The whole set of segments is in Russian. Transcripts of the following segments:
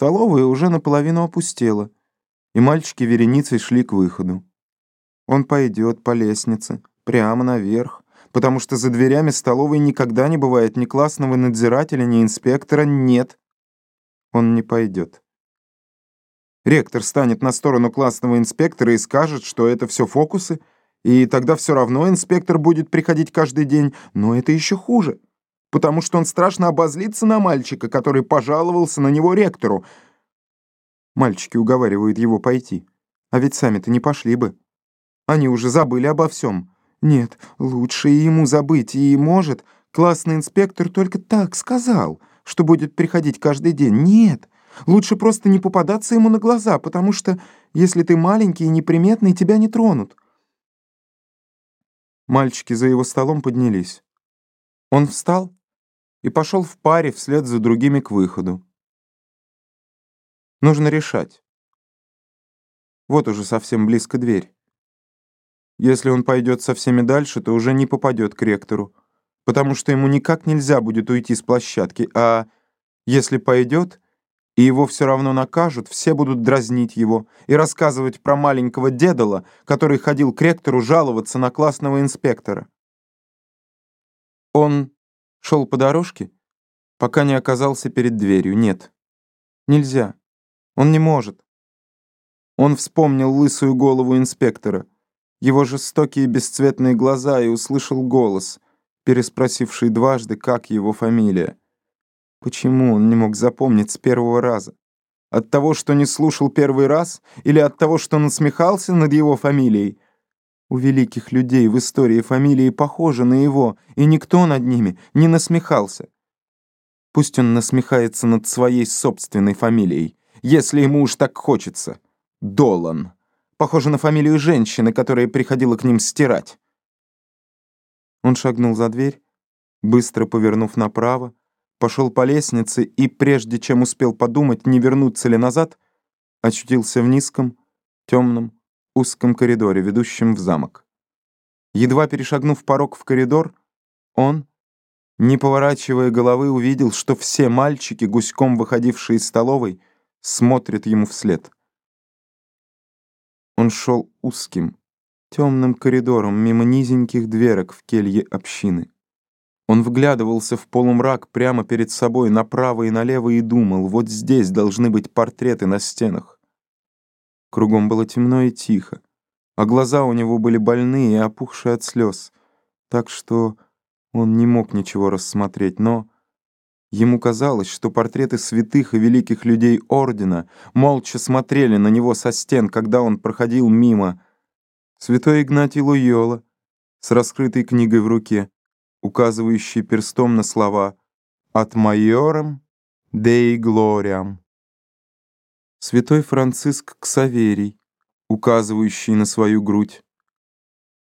Столовая уже наполовину опустела, и мальчики вереницей шли к выходу. Он пойдет по лестнице, прямо наверх, потому что за дверями столовой никогда не бывает ни классного надзирателя, ни инспектора, нет. Он не пойдет. Ректор станет на сторону классного инспектора и скажет, что это все фокусы, и тогда все равно инспектор будет приходить каждый день, но это еще хуже, потому что он страшно обозлится на мальчика, который пожаловался на него ректору. Мальчики уговаривают его пойти, а ведь сами-то не пошли бы. Они уже забыли обо всем. Нет, лучше ему забыть, и, может, классный инспектор только так сказал, что будет приходить каждый день. Нет, лучше просто не попадаться ему на глаза, потому что, если ты маленький и неприметный, тебя не тронут. Мальчики за его столом поднялись. Он встал и пошел в паре вслед за другими к выходу. Нужно решать. Вот уже совсем близко дверь. Если он пойдет со всеми дальше, то уже не попадет к ректору, потому что ему никак нельзя будет уйти с площадки, а если пойдет, и его все равно накажут, все будут дразнить его и рассказывать про маленького дедала, который ходил к ректору жаловаться на классного инспектора. Он шел по дорожке, пока не оказался перед дверью. Нет, нельзя, он не может. Он вспомнил лысую голову инспектора — его жестокие бесцветные глаза и услышал голос, переспросивший дважды, как его фамилия. Почему он не мог запомнить с первого раза? От того, что не слушал первый раз, или от того, что насмехался над его фамилией? У великих людей в истории фамилии похожи на его, и никто над ними не насмехался. Пусть он насмехается над своей собственной фамилией, если ему уж так хочется. Долан. Похоже на фамилию женщины, которая приходила к ним стирать. Он шагнул за дверь, быстро повернув направо, пошел по лестнице и, прежде чем успел подумать, не вернуться ли назад, очутился в низком, темном, узком коридоре, ведущем в замок. Едва перешагнув порог в коридор, он, не поворачивая головы, увидел, что все мальчики, гуськом выходившие из столовой, смотрят ему вслед. Он шел узким, темным коридором мимо низеньких дверок в келье общины. Он вглядывался в полумрак прямо перед собой, направо и налево, и думал, вот здесь должны быть портреты на стенах. Кругом было темно и тихо, а глаза у него были больные и опухшие от слез, так что он не мог ничего рассмотреть, но... Ему казалось, что портреты святых и великих людей Ордена молча смотрели на него со стен, когда он проходил мимо. Святой Игнатий Лойола с раскрытой книгой в руке, указывающий перстом на слова «От майорам Dei Gloriam». Святой Франциск Ксаверий, указывающий на свою грудь.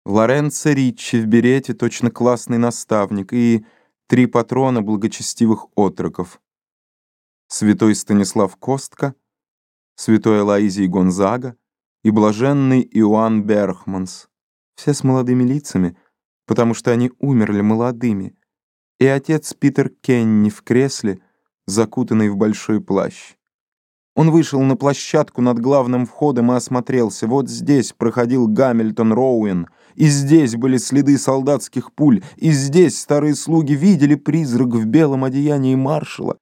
Лоренцо Риччи в берете, точно классный наставник, и три патрона благочестивых отроков. Святой Станислав Костка, святой Элоизий Гонзага и блаженный Иоанн Берхманс. Все с молодыми лицами, потому что они умерли молодыми. И отец Питер Кенни в кресле, закутанный в большой плащ. Он вышел на площадку над главным входом и осмотрелся. Вот здесь проходил Гамильтон Роуэн, и здесь были следы солдатских пуль, и здесь старые слуги видели призрак в белом одеянии маршала,